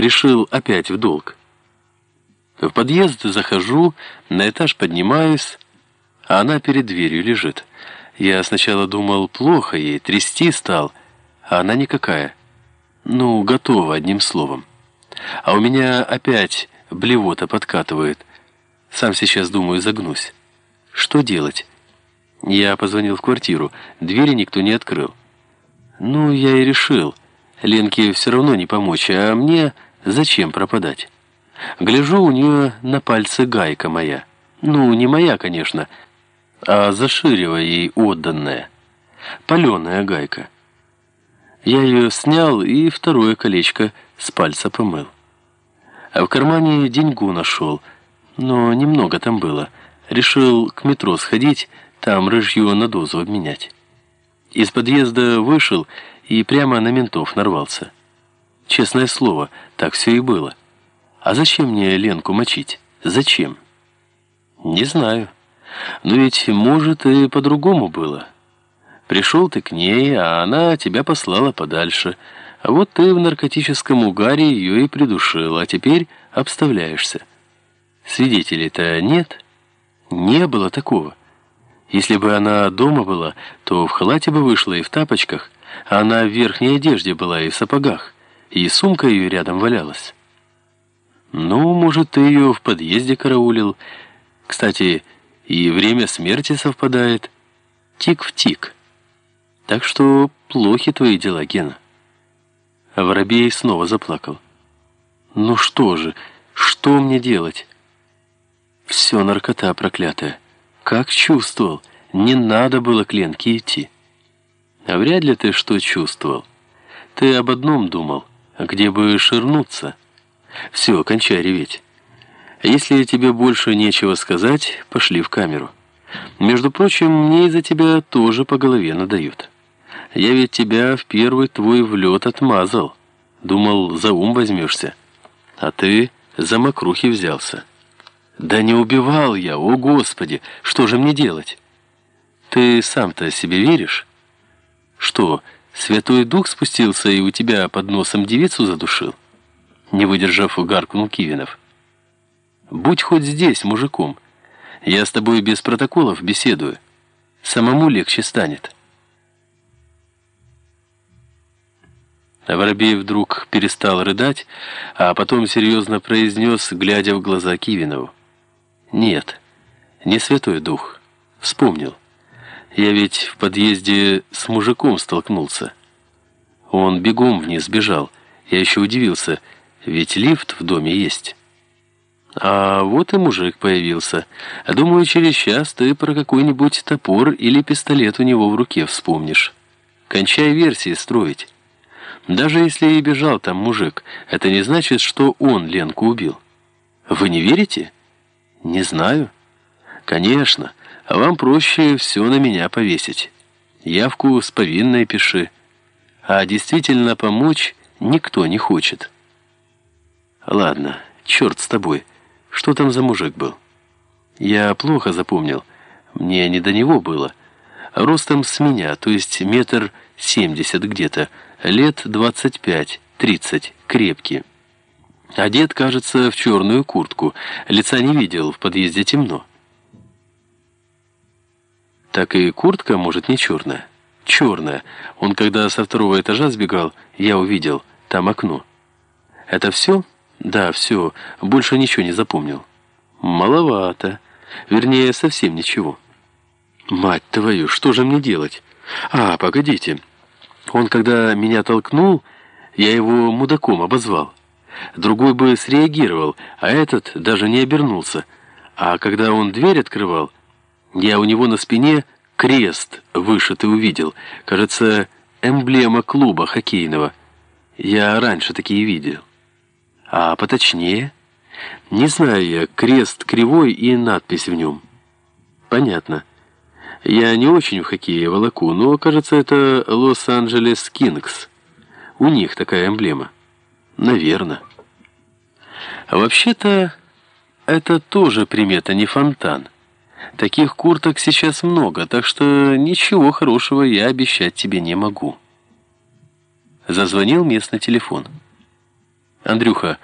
решил опять в долг. В подъезд захожу, на этаж поднимаюсь, а она перед дверью лежит. Я сначала думал, плохо ей, трясти стал, а она никакая. Ну, готова, одним словом. А у меня опять блевота подкатывает. Сам сейчас думаю, загнусь. Что делать? Я позвонил в квартиру, двери никто не открыл. Ну, я и решил. Ленке все равно не помочь, а мне зачем пропадать? Гляжу, у нее на пальце гайка моя. Ну, не моя, конечно, а Заширева ей отданная. Паленая гайка. Я ее снял и второе колечко с пальца помыл. А в кармане деньгу нашел, но немного там было. Решил к метро сходить, там рыжье на дозу обменять. Из подъезда вышел и прямо на ментов нарвался. Честное слово, так все и было. А зачем мне Ленку мочить? Зачем? Не знаю. Но ведь, может, и по-другому было. Пришел ты к ней, а она тебя послала подальше. А вот ты в наркотическом угаре ее и придушил, а теперь обставляешься. Свидетелей-то нет? Не было такого. Если бы она дома была, то в халате бы вышла и в тапочках, а она в верхней одежде была и в сапогах, и сумка ее рядом валялась. Ну, может, ты ее в подъезде караулил. Кстати, и время смерти совпадает. Тик в тик. Так что плохи твои дела, Гена. А Воробей снова заплакал. Ну что же, что мне делать? Все наркота проклятая. Как чувствовал, не надо было к Ленке идти. А вряд ли ты что чувствовал. Ты об одном думал, где бы ширнуться. Все, кончай реветь. Если тебе больше нечего сказать, пошли в камеру. Между прочим, мне из-за тебя тоже по голове надают. Я ведь тебя в первый твой влет отмазал. Думал, за ум возьмешься. А ты за мокрухи взялся. Да не убивал я, о Господи, что же мне делать? Ты сам-то себе веришь? Что, Святой Дух спустился и у тебя под носом девицу задушил? Не выдержав, гаркнул Кивинов. Будь хоть здесь мужиком. Я с тобой без протоколов беседую. Самому легче станет. Воробей вдруг перестал рыдать, а потом серьезно произнес, глядя в глаза Кивинову. Нет, не Святой Дух. Вспомнил. Я ведь в подъезде с мужиком столкнулся. Он бегом вниз бежал. Я еще удивился, ведь лифт в доме есть. А вот и мужик появился. Думаю, через час ты про какой-нибудь топор или пистолет у него в руке вспомнишь. Кончай версии строить. Даже если и бежал там мужик, это не значит, что он Ленку убил. Вы не верите? Не знаю. Конечно, а вам проще все на меня повесить. Явку с повинной пиши. А действительно помочь никто не хочет. Ладно, черт с тобой. Что там за мужик был? Я плохо запомнил. Мне не до него было. Ростом с меня, то есть метр семьдесят где-то. Лет двадцать пять, тридцать, крепкий. Одет, кажется, в черную куртку. Лица не видел, в подъезде темно. Так и куртка, может, не черная. Черная. Он, когда со второго этажа сбегал, я увидел. Там окно. Это все? Да, все. Больше ничего не запомнил. Маловато. Вернее, совсем ничего. Мать твою, что же мне делать? А, погодите. Он, когда меня толкнул, я его мудаком обозвал. Другой бы среагировал, а этот даже не обернулся. А когда он дверь открывал, я у него на спине крест вышитый увидел. Кажется, эмблема клуба хоккейного. Я раньше такие видел. А поточнее? Не знаю я, крест кривой и надпись в нем. Понятно. Я не очень в хоккее волоку, но, кажется, это Лос-Анджелес Кингс. У них такая эмблема. Наверное. А вообще-то, это тоже примета, не фонтан. Таких курток сейчас много, так что ничего хорошего я обещать тебе не могу. Зазвонил местный телефон. Андрюха,